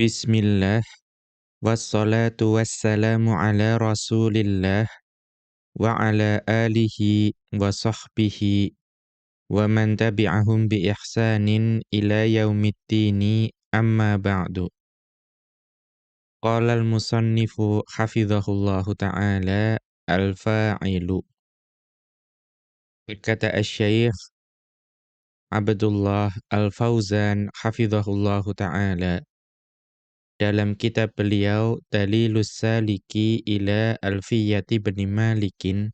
Bismillah Wassalatu wassalamu ala rasulillah Wa ala alihi wa sahbihi Wa man tabi'ahum bi ihsanin ila yaumiddini amma ba'du Qala al-musannifu hafizahullahu ta'ala al-fa'ilu Berkata al-syaikh Abdullah al-Fauzan hafizahullahu ta'ala dalam kitab beliau Dalilus Saliki ila Alfiyati bin Malikin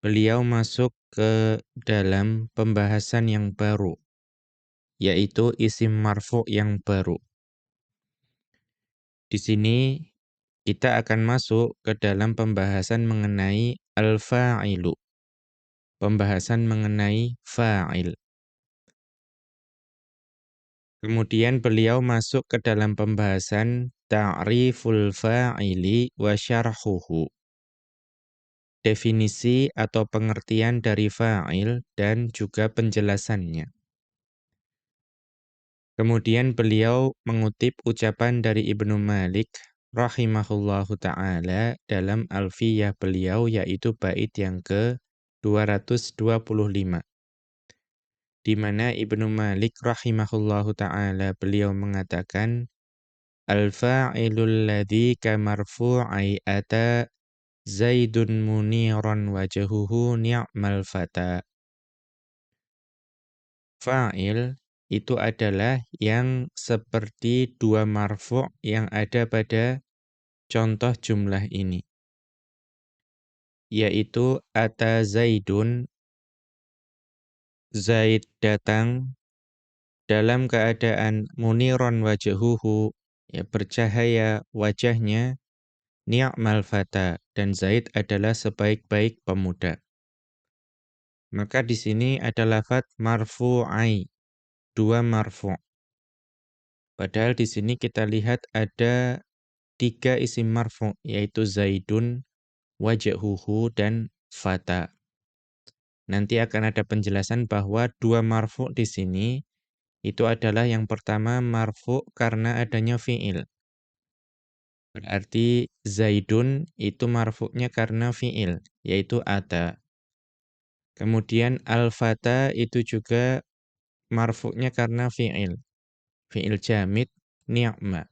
beliau masuk ke dalam pembahasan yang baru yaitu isim marfu yang baru. Di sini kita akan masuk ke dalam pembahasan mengenai al-fa'ilu. Pembahasan mengenai fa'il. Kemudian beliau masuk ke dalam pembahasan ta'riful fa'ili wa syarhuhu. Definisi atau pengertian dari fa'il dan juga penjelasannya. Kemudian beliau mengutip ucapan dari Ibnu Malik rahimahullahu taala dalam Alfiyah beliau yaitu bait yang ke 225 di mana Ibnu Malik rahimahullahu taala beliau mengatakan al-fa'ilul ladzi kamarfu'i ata Zaidun muniran wajhuhu ni'mal fata. Fa'il itu adalah yang seperti dua marfu' yang ada pada contoh jumlah ini yaitu ata Zaidun Zaid datang dalam keadaan muniron wajahuhu, ya bercahaya wajahnya, ni'mal fata, dan Zaid adalah sebaik-baik pemuda. Maka di sini ada lafat marfu'ai, dua marfu'. Padahal di sini kita lihat ada tiga isim marfu' yaitu Zaidun, wajahuhu, dan fata. Nanti akan ada penjelasan bahwa dua marfu di sini itu adalah yang pertama marfu karena adanya fi'il. Berarti Zaidun itu marfu'nya karena fi'il, yaitu ata. Kemudian al-fata itu juga marfu'nya karena fi'il. Fi'il jamid ni'ma.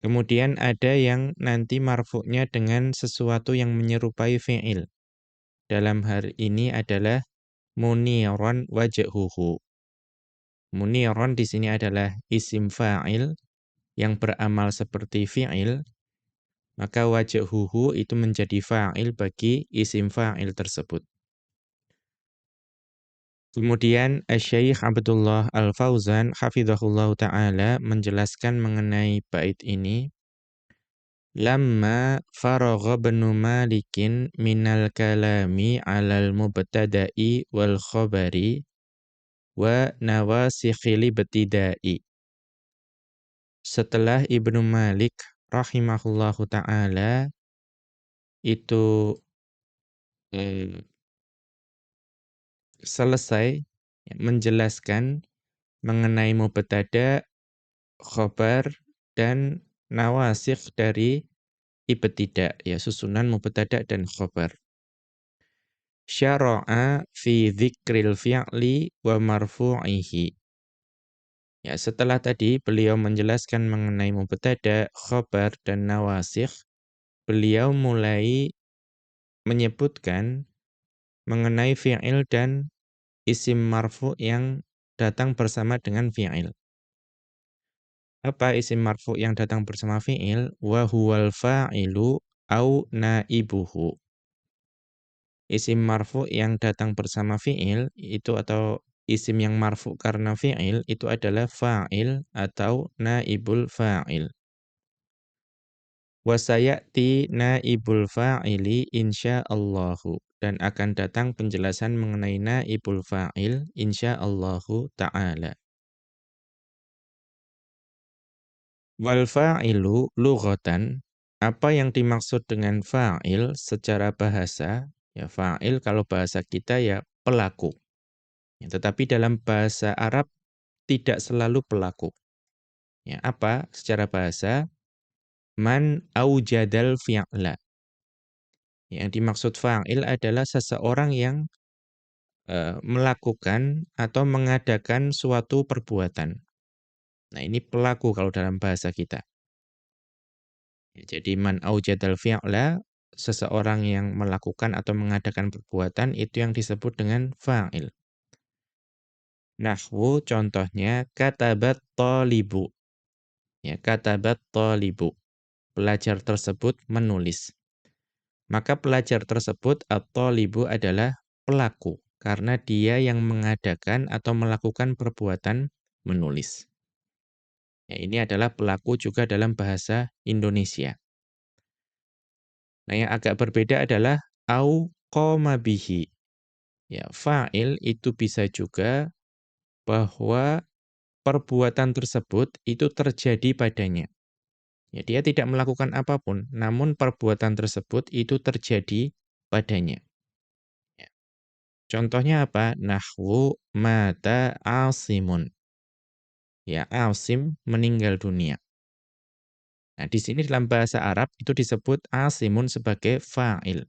Kemudian ada yang nanti marfu'nya dengan sesuatu yang menyerupai fi'il dalam hari ini adalah muniron wajhuhu. Muniron di sini adalah isim fa'il yang beramal seperti fi'il, maka wajhuhu itu menjadi fa'il bagi isim fa'il tersebut. Kemudian Syekh Abdullah Al-Fauzan hafizahullah taala menjelaskan mengenai bait ini Lamma faragha ibnu Malikin minal kalami alal mubtada'i wal khabari wa nawasikhil ibtidai. Setelah Ibnu Malik rahimahullahu taala itu eh, selesai menjelaskan mengenai mubtada, khabar dan nawasikh dari ibtidak ya susunan mubtada dan khabar. Syara'a fi dzikril fi'li wa marfu'ihi. Ya, setelah tadi beliau menjelaskan mengenai mubtada, khabar dan nawasikh, beliau mulai menyebutkan mengenai fi'il dan isim marfu yang datang bersama dengan fi'il. Apa isim marfu yang datang bersama fi'il? Wa huwal fa'ilu au naibuhu. Isim marfu yang datang bersama fi'il itu atau isim yang marfu karena fi'il itu adalah fa'il atau naibul fa'il. Wasayati naibul fa'ili insyaallahu dan akan datang penjelasan mengenai naibul fa'il insyaallahu ta'ala. Wal fa'ilu lughatan apa yang dimaksud dengan fa'il secara bahasa ya fa'il kalau bahasa kita ya pelaku. Ya, tetapi dalam bahasa Arab tidak selalu pelaku. Ya, apa secara bahasa? Man aujadal fi'la. Yang dimaksud fa'il adalah seseorang yang uh, melakukan atau mengadakan suatu perbuatan. Nah, ini pelaku kalau dalam bahasa kita. Ya, jadi man aujadal fi'la seseorang yang melakukan atau mengadakan perbuatan itu yang disebut dengan fa'il. Nahwu contohnya katabat talibu. Ya, katabat talibu. Pelajar tersebut menulis. Maka pelajar tersebut atau libu adalah pelaku karena dia yang mengadakan atau melakukan perbuatan menulis. Ya, ini adalah pelaku juga dalam bahasa Indonesia. Nah, yang agak berbeda adalah au qoma bihi. Ya, fa'il itu bisa juga bahwa perbuatan tersebut itu terjadi padanya. Ya, dia tidak melakukan apa pun, namun perbuatan tersebut itu terjadi padanya. Ya. Contohnya apa? Nahwu mata asimun. Ya, asim meninggal dunia. Nah, di sini dalam bahasa Arab itu disebut asimun sebagai fa'il.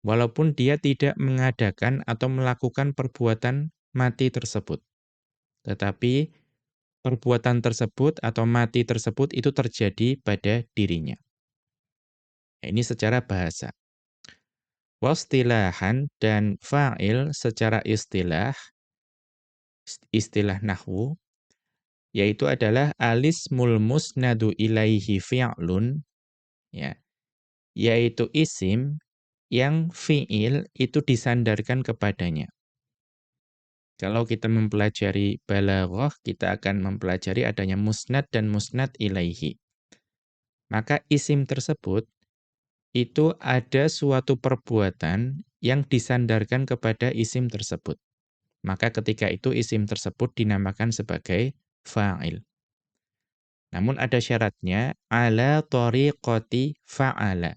Walaupun dia tidak mengadakan atau melakukan perbuatan mati tersebut. Tetapi perbuatan tersebut atau mati tersebut itu terjadi pada dirinya. Ini secara bahasa. Wastilahan dan fa'il secara istilah, istilah nahwu, yaitu adalah alismul musnadu ilaihi fi'lun, ya, yaitu isim yang fi'il itu disandarkan kepadanya. Kalau kita mempelajari balaghah, kita akan mempelajari adanya musnad dan musnad ilaihi. Maka isim tersebut itu ada suatu perbuatan yang disandarkan kepada isim tersebut. Maka ketika itu isim tersebut dinamakan sebagai fa'il. Namun ada syaratnya ala tariqati fa'ala.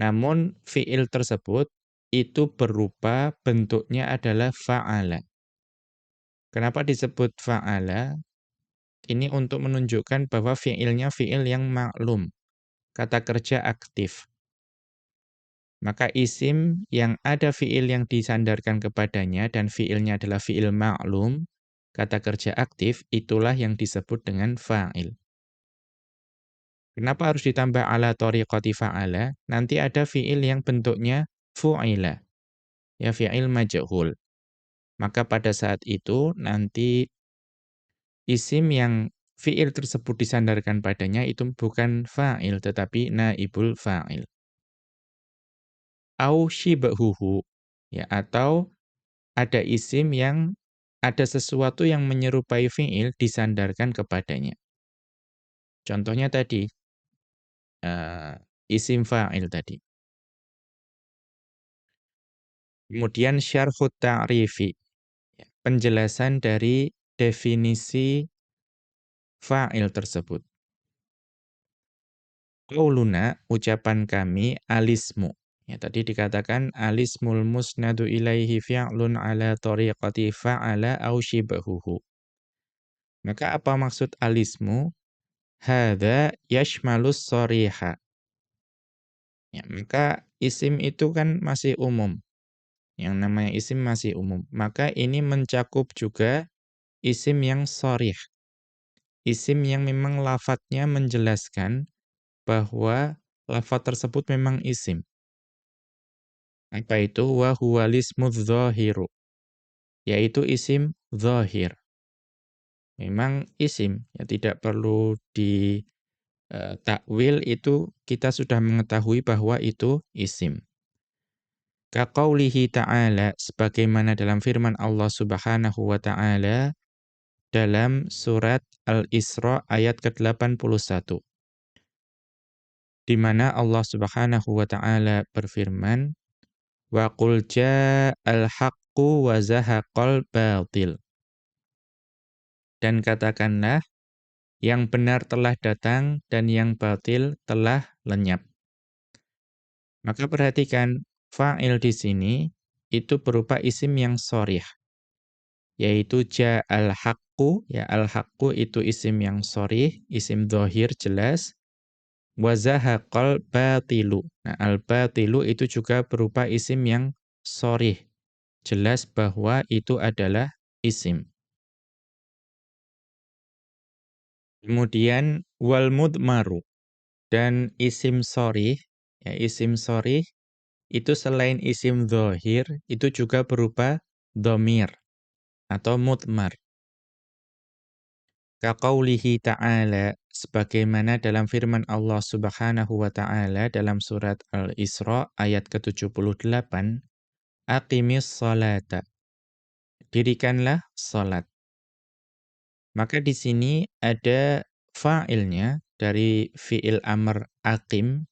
Namun fi'il tersebut itu berupa bentuknya adalah fa'ala. Kenapa disebut fa'ala? Ini untuk menunjukkan bahwa fi'ilnya fi'il yang maklum. Kata kerja aktif. Maka isim yang ada fi'il yang disandarkan kepadanya dan fi'ilnya adalah fi'il maklum, kata kerja aktif, itulah yang disebut dengan fa'il. Kenapa harus ditambah ala tariqati fa'ala? Nanti ada fi'il yang bentuknya fu'ila. Ya fi'il majhul. Maka pada saat itu nanti isim yang fi'il tersebut disandarkan padanya itu bukan fa'il tetapi naibul fa'il. Au shibahuhu. Ya, atau ada isim yang ada sesuatu yang menyerupai fi'il disandarkan kepadanya. Contohnya tadi, uh, isim fa'il tadi. Kemudian syarhut ta'rifi. Ya, penjelasan dari definisi fa'il tersebut. Qauluna, ucapan kami, alismu. Ya, tadi dikatakan alismul musnadu ilaihi fi'lun ala tariqati fa'ala au shibahuhu. Maka apa maksud alismu? Hada yashmalus soriha. Ya, maka isim itu kan masih umum. Yang namanya isim masih umum. Maka ini mencakup juga isim yang sorih. Isim yang memang lafadznya menjelaskan bahwa lafadz tersebut memang isim. Apa itu? Wa dzahiru. Yaitu isim zahir. Memang isim, ya tidak perlu di uh, takwil itu kita sudah mengetahui bahwa itu isim. Kaqaulihi ta'ala sebagaimana dalam firman Allah Subhanahu wa taala dalam surat Al-Isra ayat ke-81 di mana Allah Subhanahu wa taala berfirman wa qul ja'al haqqu wa zahaqal batil dan katakanlah yang benar telah datang dan yang batil telah lenyap maka perhatikan fa'il di sini itu berupa isim yang sorih. yaitu ja'al haqqu ya al haqqu itu isim yang sharih, isim dhahir jelas. Wa zahaqal batilu. Nah, al batilu itu juga berupa isim yang sharih. Jelas bahwa itu adalah isim. Kemudian wal mudmaru dan isim sorih, ya isim sorih itu selain isim dhohir, itu juga berupa domir atau mudmar. Kaqaulihi ta'ala, sebagaimana dalam firman Allah subhanahu wa ta'ala dalam surat Al-Isra ayat ke-78, Aqimis salata. Dirikanlah salat. Maka di sini ada fa'ilnya dari fi'il amr aqim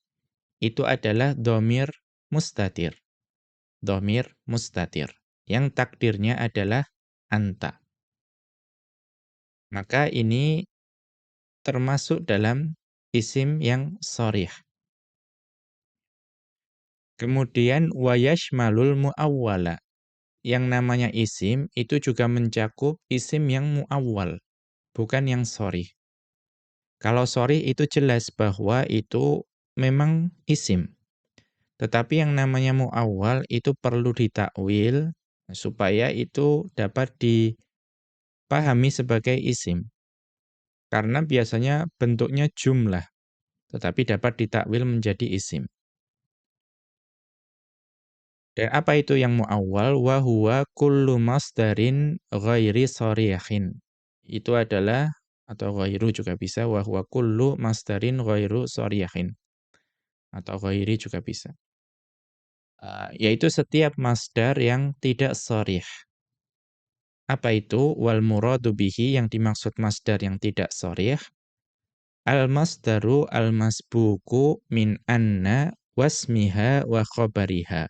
itu adalah domir mustatir. Domir mustatir. Yang takdirnya adalah anta. Maka ini termasuk dalam isim yang sorih. Kemudian wayash malul muawwala. Yang namanya isim itu juga mencakup isim yang muawwal bukan yang sorry. Kalau sorry itu jelas bahwa itu memang isim. Tetapi yang namanya mu'awwal itu perlu ditakwil supaya itu dapat dipahami sebagai isim. Karena biasanya bentuknya jumlah, tetapi dapat ditakwil menjadi isim. Dan apa itu yang mu'awwal? Wa huwa kullu masdarin ghairi sarihin itu adalah atau ghairu juga bisa wa huwa kullu masdarin ghairu sharihin atau ghairi juga bisa. Uh, yaitu setiap masdar yang tidak sharih. Apa itu wal muradu bihi yang dimaksud masdar yang tidak sharih? Al masdaru al masbuku min anna wasmiha wa khabariha.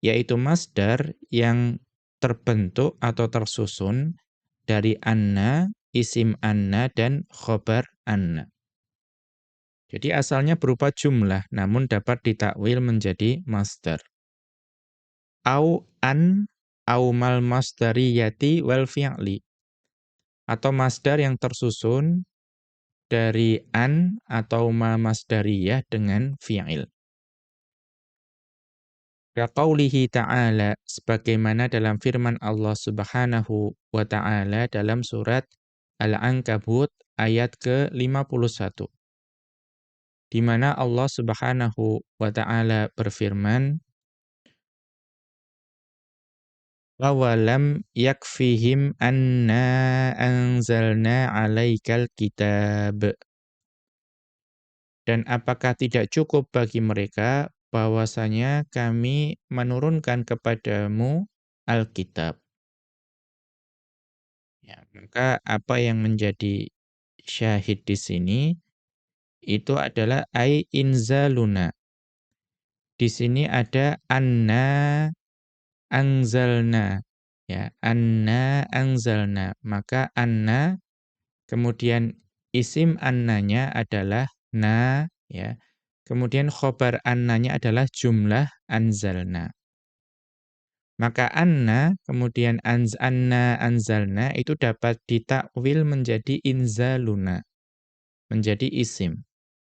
Yaitu masdar yang terbentuk atau tersusun dari anna, isim anna, dan khobar anna. Jadi asalnya berupa jumlah, namun dapat ditakwil menjadi masdar. Au an, au mal masdariyati wal fi'li. Atau masdar yang tersusun dari an atau ma masdariyah dengan fi'il. Kaqaulihi ta'ala sebagaimana dalam firman Allah Subhanahu wa taala dalam surat Al-Ankabut ayat ke-51. Di mana Allah Subhanahu wa taala berfirman Awalam yakfihim anna anzalna 'alaikal kitab Dan apakah tidak cukup bagi mereka bahwasanya kami menurunkan kepadamu Alkitab. Ya, maka apa yang menjadi syahid di sini itu adalah ai inzaluna. Di sini ada anna anzalna. Ya, anna anzalna. Maka anna kemudian isim annanya adalah na ya. Kemudian khobar annanya adalah jumlah anzalna. Maka anna, kemudian anz anna anzalna itu dapat ditakwil menjadi inzaluna. Menjadi isim.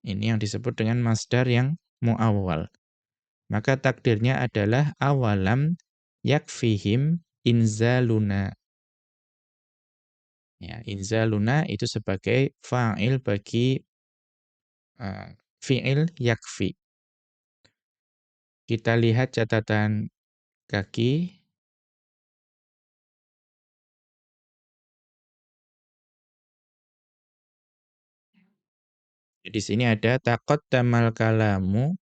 Ini yang disebut dengan masdar yang muawwal. Maka takdirnya adalah awalam yakfihim inzaluna. Ya, inzaluna itu sebagai fa'il bagi uh, fi'il yakfi. Kita lihat catatan kaki. Di sini ada taqaddamal kalamu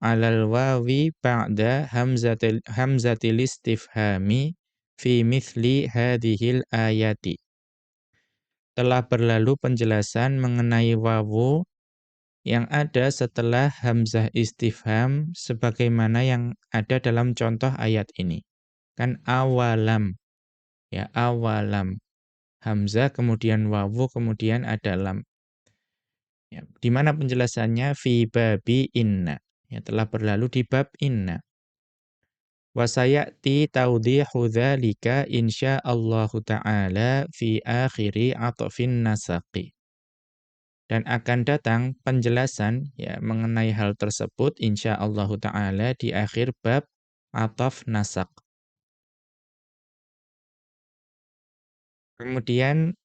alal wawi ba'da hamzatil hamzatil istifhami fi mithli hadhil ayati. Telah berlalu penjelasan mengenai wawu yang ada setelah hamzah istifham sebagaimana yang ada dalam contoh ayat ini. Kan awalam. Ya, awalam. Hamzah kemudian wawu kemudian ada lam. Ya, di mana penjelasannya fi babi inna. Ya, telah berlalu di bab inna. Wa sayati tawdihu dzalika insyaallah taala fi akhiri atfin nasaqi. Dan akan datang penjelasan ya mengenai hal tersebut insyaallah taala di akhir bab ataf nasaq. Kemudian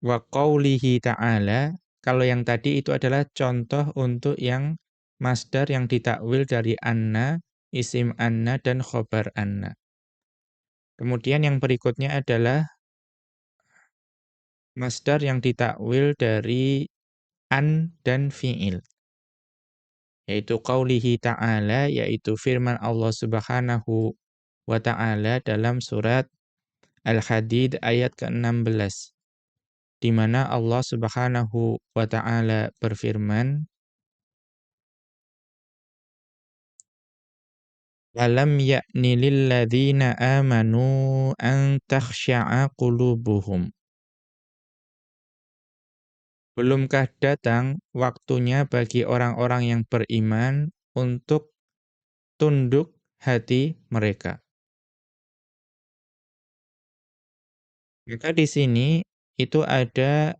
wa qaulihi ta'ala kalau yang tadi itu adalah contoh untuk yang masdar yang ditakwil dari anna isim anna dan khobar anna. Kemudian yang berikutnya adalah masdar yang ditakwil dari an dan fi'il. Yaitu qaulihi ta'ala, yaitu firman Allah subhanahu wa ta'ala dalam surat Al-Hadid ayat ke-16. Di mana Allah subhanahu wa ta'ala berfirman, Alam ya'ni lilladzina amanu an takhsha'a qulubuhum. Belumkah datang waktunya bagi orang-orang yang beriman untuk tunduk hati mereka. Maka di sini itu ada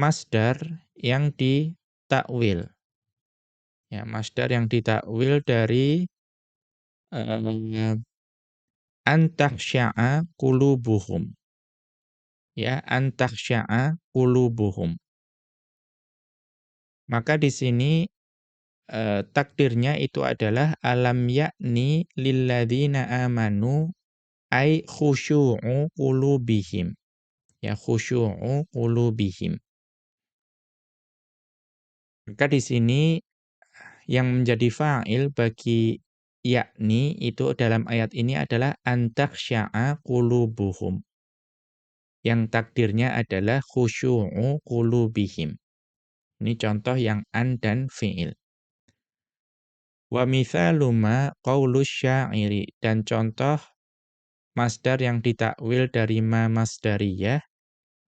masdar yang ditakwil. Ya, masdar yang ditakwil dari uh, antakhsya'a qulubuhum. Ya, antakhsya'a qulubuhum. Maka di sini uh, takdirnya itu adalah alam yakni lilladzina amanu ay khusyu'u qulubihim. Ya, khusyu'u qulubihim. Maka di sini yang menjadi fa'il bagi yakni itu dalam ayat ini adalah antakhsya'a qulubuhum. Yang takdirnya adalah khusyu'u qulubihim. Ini contoh yang an dan fi'il. Wa mithalu ma qaulus syairi dan contoh masdar yang ditakwil dari ma masdariyah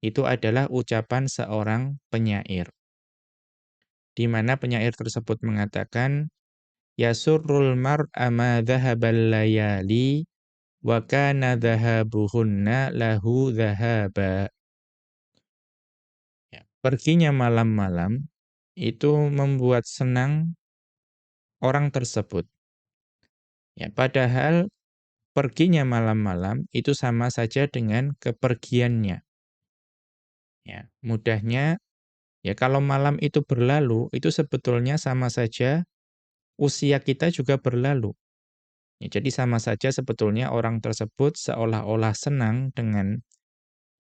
itu adalah ucapan seorang penyair. Di mana penyair tersebut mengatakan yasurrul mar'a ma dhahabal layali wa kana dhahabuhunna lahu dhahaba. Ya, perginya malam-malam itu membuat senang orang tersebut. Ya padahal perginya malam-malam itu sama saja dengan kepergiannya ya mudahnya Ya kalau malam itu berlalu, itu sebetulnya sama saja usia kita juga berlalu. Ya, jadi sama saja sebetulnya orang tersebut seolah-olah senang dengan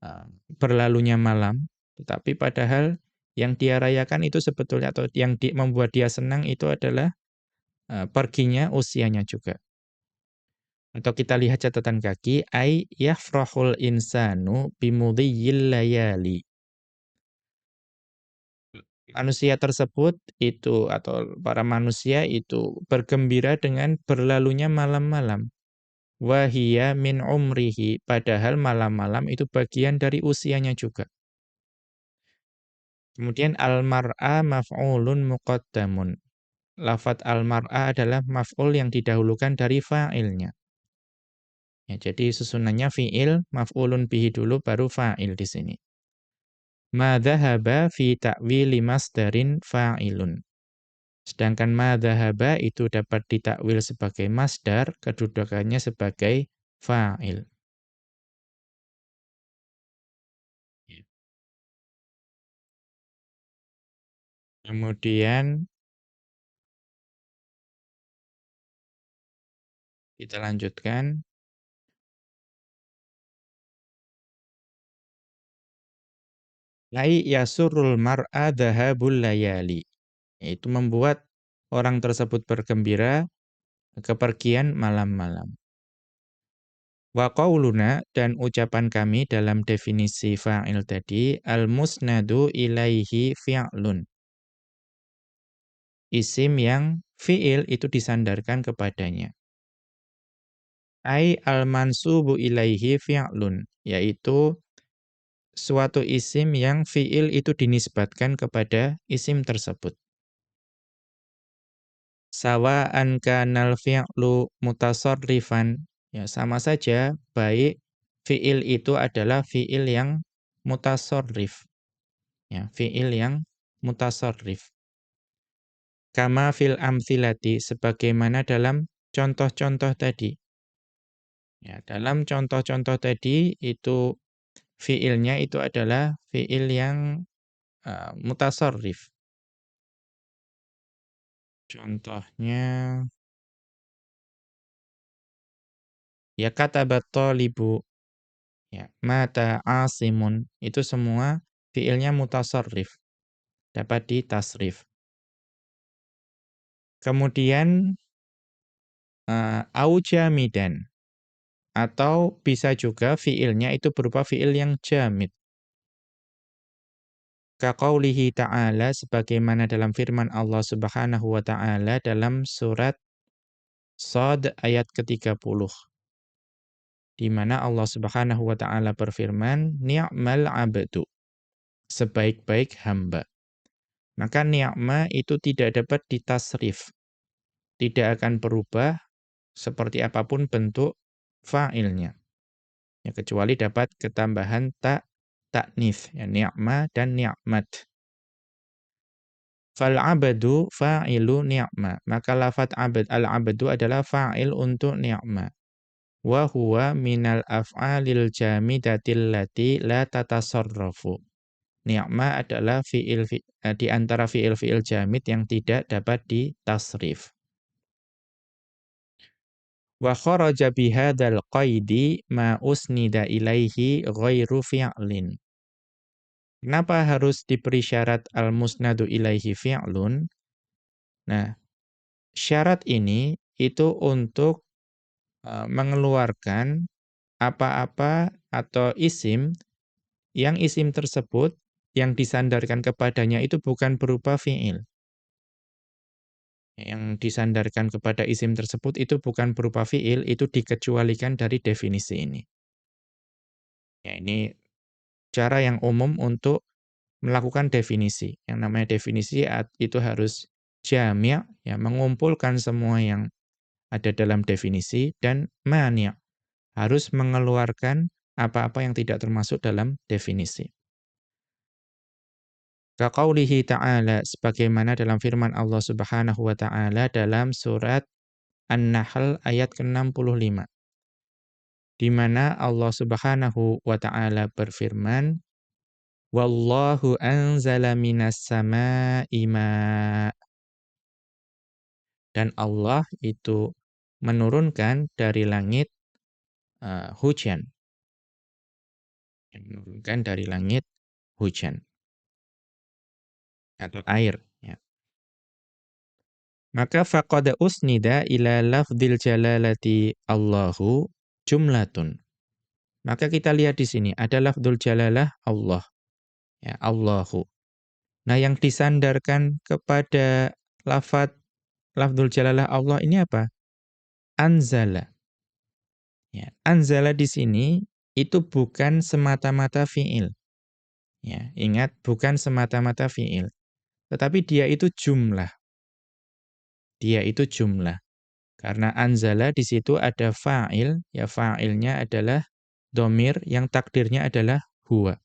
uh, berlalunya malam, tetapi padahal yang dia rayakan itu sebetulnya atau yang di, membuat dia senang itu adalah uh, perginya usianya juga. Atau kita lihat catatan kaki, ay yafrahul insanu bimudhiyil layali manusia tersebut itu atau para manusia itu bergembira dengan berlalunya malam-malam. Wahia min umrihi, padahal malam-malam itu bagian dari usianya juga. Kemudian al-mar'a maf'ulun muqaddamun. Lafat al-mar'a adalah maf'ul yang didahulukan dari fa'ilnya. Ya, jadi susunannya fi'il, maf'ulun bihi dulu baru fa'il di sini ma dhahaba fi ta'wili masdarin fa'ilun. Sedangkan ma dhahaba itu dapat ditakwil sebagai masdar, kedudukannya sebagai fa'il. Ya. Kemudian kita lanjutkan. Lai yasurul mar'a dhahabul layali. Itu membuat orang tersebut bergembira kepergian malam-malam. Wa qauluna dan ucapan kami dalam definisi fa'il tadi al-musnadu ilaihi fi'lun. Isim yang fi'il itu disandarkan kepadanya. Ai al-mansubu ilaihi fi'lun, yaitu suatu isim yang fiil itu dinisbatkan kepada isim tersebut. Sawa'an kanal fi'lu mutasarrifan, ya sama saja baik fi'il itu adalah fi'il yang mutasarrif. Ya, fi'il yang mutasarrif. Kama fil amthilati sebagaimana dalam contoh-contoh tadi. Ya, dalam contoh-contoh tadi itu fi'ilnya itu adalah fi'il yang uh, mutasarrif. Contohnya ya katabat talibu ya mata asimun itu semua fiilnya mutasarrif dapat ditasrif. Kemudian uh, au jamidan atau bisa juga fiilnya itu berupa fiil yang jamid. Kaqaulihi ta'ala sebagaimana dalam firman Allah Subhanahu wa taala dalam surat Sad ayat ke-30. Di mana Allah Subhanahu wa taala berfirman, "Ni'mal 'abdu." Sebaik-baik hamba. Maka ni'ma itu tidak dapat ditasrif. Tidak akan berubah seperti apa pun bentuk fa'ilnya. Ya, kecuali dapat ketambahan tak taknif, ya ni'ma dan ni'mat. Fal abadu fa'ilu ni'ma. Maka lafat abad al-abadu adalah fa'il untuk ni'ma. Wa huwa minal af'alil jamidatil lati la tatasarrafu. Ni'ma adalah fi'il fi, eh, di antara fi'il-fi'il jamid yang tidak dapat ditasrif. Wa kharaja bihadzal qaidi ma usnida ilaihi ghairu fi'lin. Kenapa harus diberi syarat al-musnadu ilaihi fi'lun? Nah, syarat ini itu untuk uh, mengeluarkan apa-apa atau isim yang isim tersebut yang disandarkan kepadanya itu bukan berupa fi'il. Yang disandarkan kepada isim tersebut itu bukan berupa fi'il, itu dikecualikan dari definisi ini. Ya, ini cara yang umum untuk melakukan definisi. Yang namanya definisi itu harus jami' ya mengumpulkan semua yang ada dalam definisi dan mani' harus mengeluarkan apa-apa yang tidak termasuk dalam definisi. Kaqaulihi ta'ala sebagaimana dalam firman Allah Subhanahu wa taala dalam surat An-Nahl ayat ke-65. Di mana Allah Subhanahu wa taala berfirman Wallahu anzala minas sama'i ma. Dan Allah itu menurunkan dari langit uh, hujan. Menurunkan dari langit hujan atau air ya. Maka faqad usnida ila lafdil jalalati Allahu jumlatun. Maka kita lihat di sini ada lafdzul jalalah Allah. Ya, Allahu. Nah, yang disandarkan kepada lafat lafdzul jalalah Allah ini apa? Anzala. Ya, anzala di sini itu bukan semata-mata fiil. Ya, ingat bukan semata-mata fiil. Tetapi dia itu jumlah. Dia itu jumlah. Karena anzala di situ ada fa'il, ya fa'ilnya adalah domir yang takdirnya adalah huwa.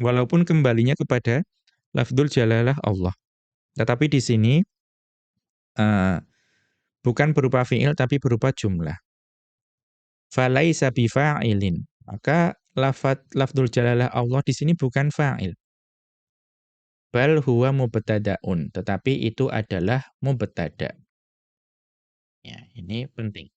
Walaupun kembalinya kepada lafdul jalalah Allah. Tetapi di sini uh, bukan berupa fi'il tapi berupa jumlah. Falaisa bifa'ilin. Maka lafad lafdul jalalah Allah di sini bukan fa'il. Bal huwa mubtada'un, tetapi itu adalah mubtada'. Ya, ini penting.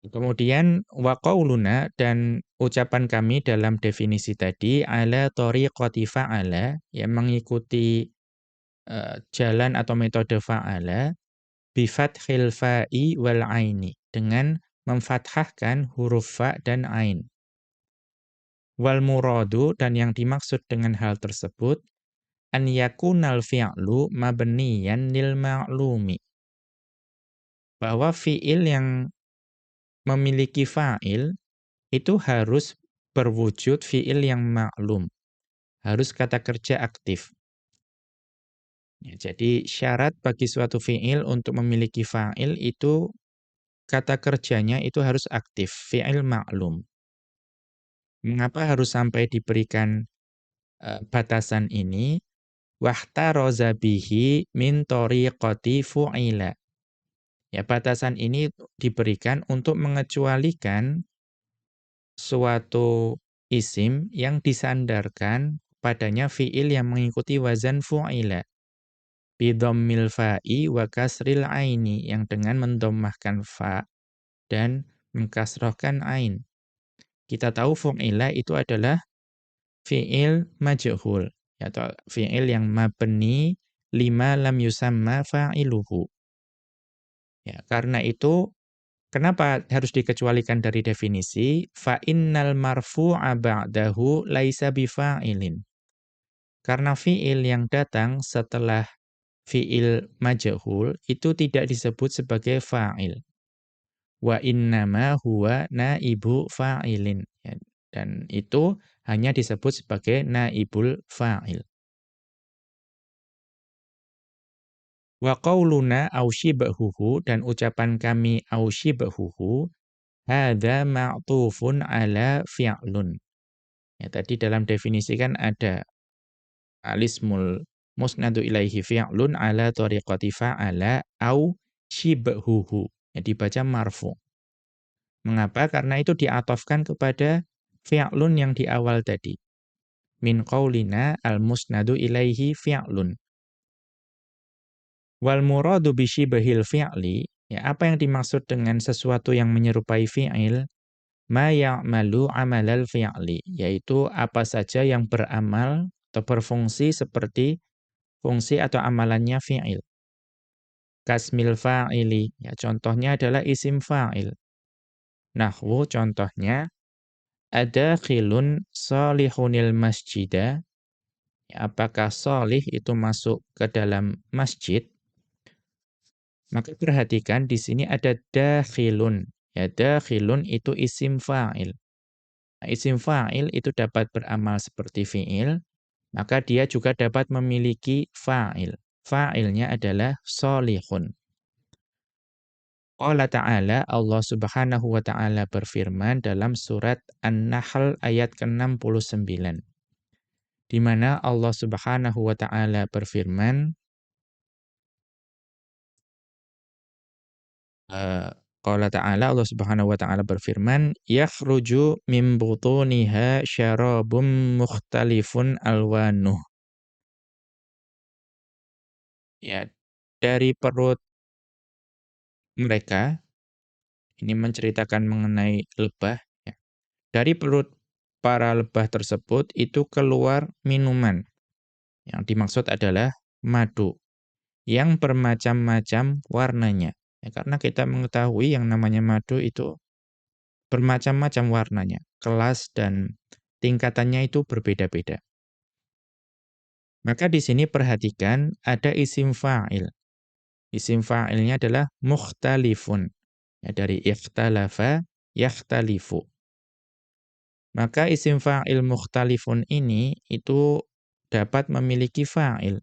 Kemudian waqauluna dan ucapan kami dalam definisi tadi ala tariqati fa'ala yang mengikuti uh, jalan atau metode fa'ala bi fathil fa'i wal aini dengan memfathahkan huruf fa dan ain. Wal muradu dan yang dimaksud dengan hal tersebut an yakunal fi'lu mabniyan lil ma'lumi. Bahwa fi'il yang memiliki fa'il itu harus berwujud fi'il yang maklum. Harus kata kerja aktif. Ya, jadi syarat bagi suatu fi'il untuk memiliki fa'il itu kata kerjanya itu harus aktif, fi'il ma'lum. Mengapa harus sampai diberikan uh, batasan ini? Wahtaroza bihi min tariqati fu'ila. Ya, batasan ini diberikan untuk mengecualikan suatu isim yang disandarkan padanya fi'il yang mengikuti wazan fu'ila bidhammil fa'i wa kasril aini yang dengan mendommahkan fa dan mengkasrohkan ain. Kita tahu fu'ila itu adalah fi'il majhul atau fi'il yang mabni lima lam yusamma fa'iluhu. Ya, karena itu kenapa harus dikecualikan dari definisi fa innal marfu'a ba'dahu laisa bifa'ilin. Karena fi'il yang datang setelah fi'il majhul itu tidak disebut sebagai fa'il. Wa innama huwa naibu fa'ilin. Ya, dan itu hanya disebut sebagai naibul fa'il. Wa qauluna aushibhuhu dan ucapan kami aushibhuhu hadza ma'tufun ala fi'lun. Ya tadi dalam definisi kan ada alismul musnadu ilaihi fi'lun ala tariqati fa'ala au shibhuhu. Ya, dibaca marfu. Mengapa? Karena itu diatofkan kepada fi'lun yang di awal tadi. Min qaulina al-musnadu ilaihi fi'lun. Wal muradu bi syibhil fi'li, ya apa yang dimaksud dengan sesuatu yang menyerupai fi'il? Ma ya'malu amalal fi'li, yaitu apa saja yang beramal atau berfungsi seperti fungsi atau amalannya fi'il. Kasmil fa'ili, ya contohnya adalah isim fa'il. Nahwu contohnya ada khilun salihunil masjidah. Ya, apakah salih itu masuk ke dalam masjid? Maka perhatikan di sini ada dakhilun. Ya dakhilun itu isim fa'il. Isim fa'il itu dapat beramal seperti fi'il maka dia juga dapat memiliki fa'il. Fa'ilnya adalah solihun. Allah Ta'ala, Allah Subhanahu wa Ta'ala berfirman dalam surat An-Nahl ayat ke-69. Di mana Allah Subhanahu wa Ta'ala berfirman, uh, Qala ta'ala Allah Subhanahu wa taala berfirman, "Yakhruju min butuniha syarabun mukhtalifun alwanuh." Ya, dari perut mereka ini menceritakan mengenai lebah ya. Dari perut para lebah tersebut itu keluar minuman. Yang dimaksud adalah madu yang bermacam-macam warnanya. Ya, karena kita mengetahui yang namanya madu itu bermacam-macam warnanya, kelas dan tingkatannya itu berbeda-beda. Maka di sini perhatikan ada isim fa'il. Isim fa'ilnya adalah mukhtalifun. Ya, dari ikhtalafa, yakhtalifu. Maka isim fa'il mukhtalifun ini itu dapat memiliki fa'il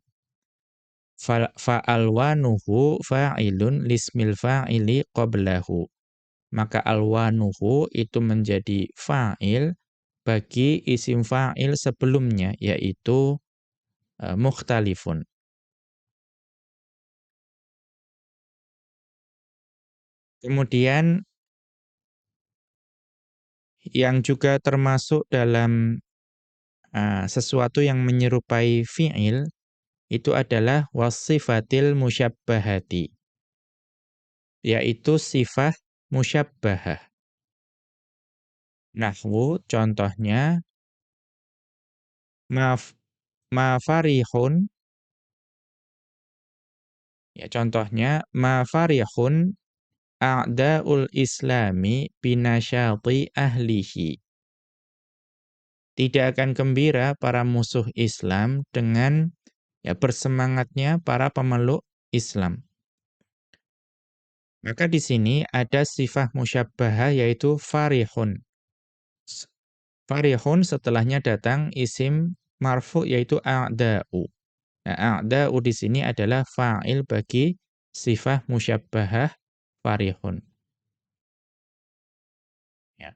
fa'alwanuhu fa'ilun lismil fa'ili qablahu. Maka alwanuhu itu menjadi fa'il bagi isim fa'il sebelumnya, yaitu mukhtalifun. Kemudian yang juga termasuk dalam uh, sesuatu yang menyerupai fi'il itu adalah wasifatil musyabbahati yaitu sifat musyabbahah. Nahwu contohnya maf mafarihun ya contohnya mafarihun a'daul islami binasyati ahlihi tidak akan gembira para musuh Islam dengan ya bersemangatnya para pemeluk Islam. Maka di sini ada sifat musyabbahah yaitu farihun. Farihun setelahnya datang isim marfu yaitu a'da'u. Nah, a'da'u di sini adalah fa'il bagi sifah musyabbahah farihun. Ya.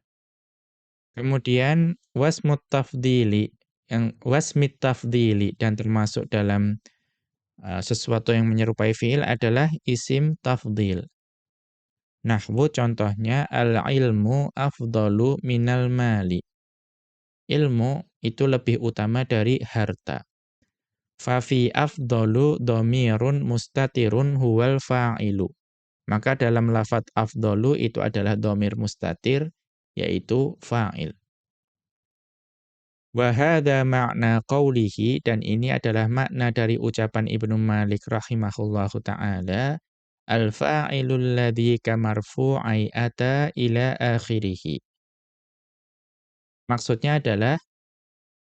Kemudian wasmut tafdili yang wasmit tafdili dan termasuk dalam uh, sesuatu yang menyerupai fiil adalah isim tafdil. Nahwu contohnya al-ilmu afdalu minal mali. Ilmu itu lebih utama dari harta. Fafi afdalu domirun mustatirun huwal fa'ilu. Maka dalam lafat afdalu itu adalah domir mustatir, yaitu fa'il. Wahada makna qawlihi, dan ini adalah makna dari ucapan Ibnu Malik rahimahullahu ta'ala, Al-fa'ilul ladhi kamarfu'ai ata ila akhirih. Maksudnya adalah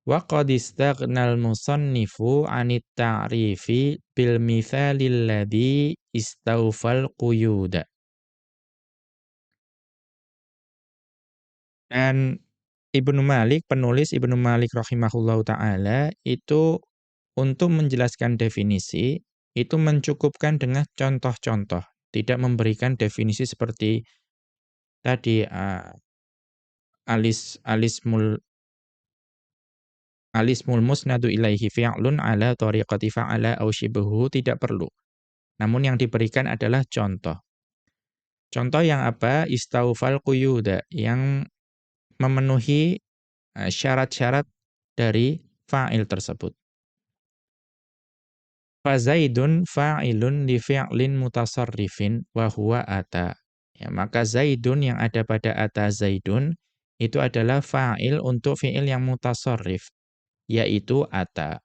wa qad istaghnal musannifu 'anit ta'rifi bil mithalil ladhi istawfal quyuda. Dan Ibnu Malik, penulis Ibnu Malik rahimahullahu taala itu untuk menjelaskan definisi itu mencukupkan dengan contoh-contoh, tidak memberikan definisi seperti tadi uh, alis alismul alismul musnadu ilaihi fi'lun ala tariqati fa'ala aw shibuhu tidak perlu. Namun yang diberikan adalah contoh. Contoh yang apa? Istaufal quyuda yang memenuhi eh, syarat-syarat dari fa'il tersebut. Fazaidun fa'ilun li fi'lin mutasarrifin wa huwa ata. Ya, maka zaidun yang ada pada ata zaidun itu adalah fa'il untuk fi'il yang mutasarrif, yaitu ata.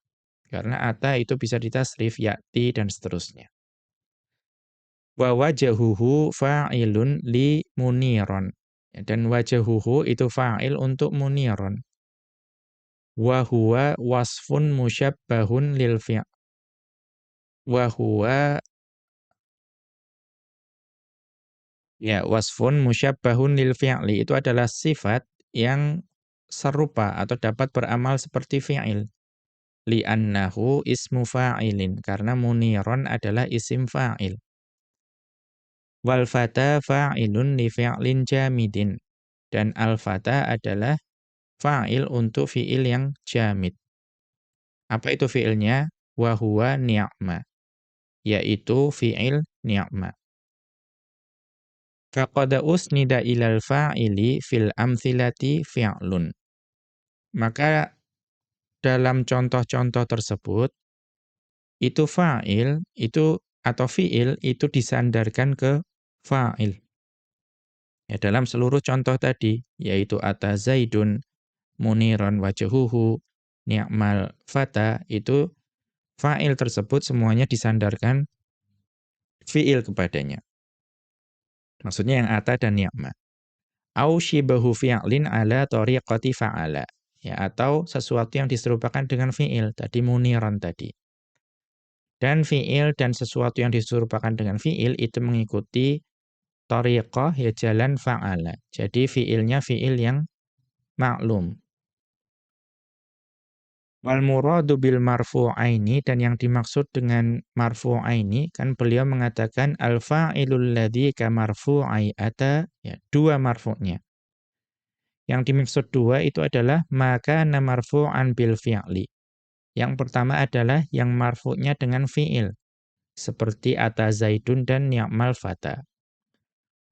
Karena ata itu bisa ditasrif, ya'ti, dan seterusnya. Wa wajahuhu fa'ilun li muniron. Dan wajahuhu itu fa'il untuk muniron. Wa huwa wasfun musyabbahun lil fi'l wa huwa ya wasfun musyabbahun lil fi'li. Itu adalah sifat yang serupa atau dapat beramal seperti fi'il. Li'annahu ismu fa'ilin. Karena muniron adalah isim fa'il. Wal fata fa'ilun li fi'lin jamidin. Dan al fata adalah fa'il untuk fi'il yang jamid. Apa itu fi'ilnya? Wa huwa ni'ma. Yaitu fi'il ni'ma. Faqad usnida ilal fa'ili fil amthilati fi'lun. Maka dalam contoh-contoh tersebut itu fa'il itu atau fi'il itu disandarkan ke fa'il. Ya dalam seluruh contoh tadi yaitu ata zaidun muniran wajhuhu ni'mal fata itu fa'il tersebut semuanya disandarkan fi'il kepadanya. Maksudnya yang ata dan ni'ma. Au shibahu fi'lin ala tariqati fa'ala. Ya, atau sesuatu yang diserupakan dengan fi'il, tadi muniran tadi. Dan fi'il dan sesuatu yang diserupakan dengan fi'il itu mengikuti tariqah ya jalan fa'ala. Jadi fi'ilnya fi'il yang maklum, Wal muradu bil marfu'aini dan yang dimaksud dengan marfu'aini kan beliau mengatakan al fa'ilul ladzi ka marfu'ai ata ya dua marfu'nya. Yang dimaksud dua itu adalah maka na marfu'an bil fi'li. Yang pertama adalah yang marfu'nya dengan fi'il seperti ata zaidun dan ni'mal fata.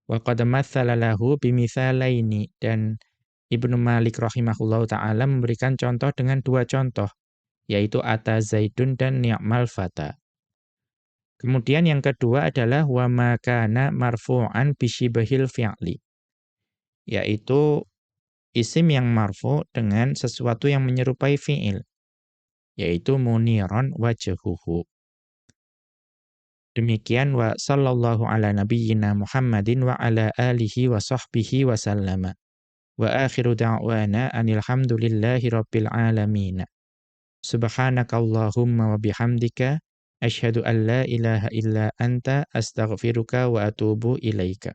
Wa qad mathala lahu bimithalaini dan Ibnu Malik rahimahullahu taala memberikan contoh dengan dua contoh, yaitu ata zaidun dan ni'mal fata. Kemudian yang kedua adalah wa makana marfu'an bisyibahil fi'li. Yaitu isim yang marfu dengan sesuatu yang menyerupai fi'il, yaitu muniron wajhuhu. Demikian wa sallallahu ala nabiyyina Muhammadin wa ala alihi wa sahbihi wa sallama. Wa akhiru da'wana anil hamdulillahi rabbil alamin. Subhanakallahumma wa bihamdika asyhadu an la ilaha illa anta astaghfiruka wa atubu ilaika.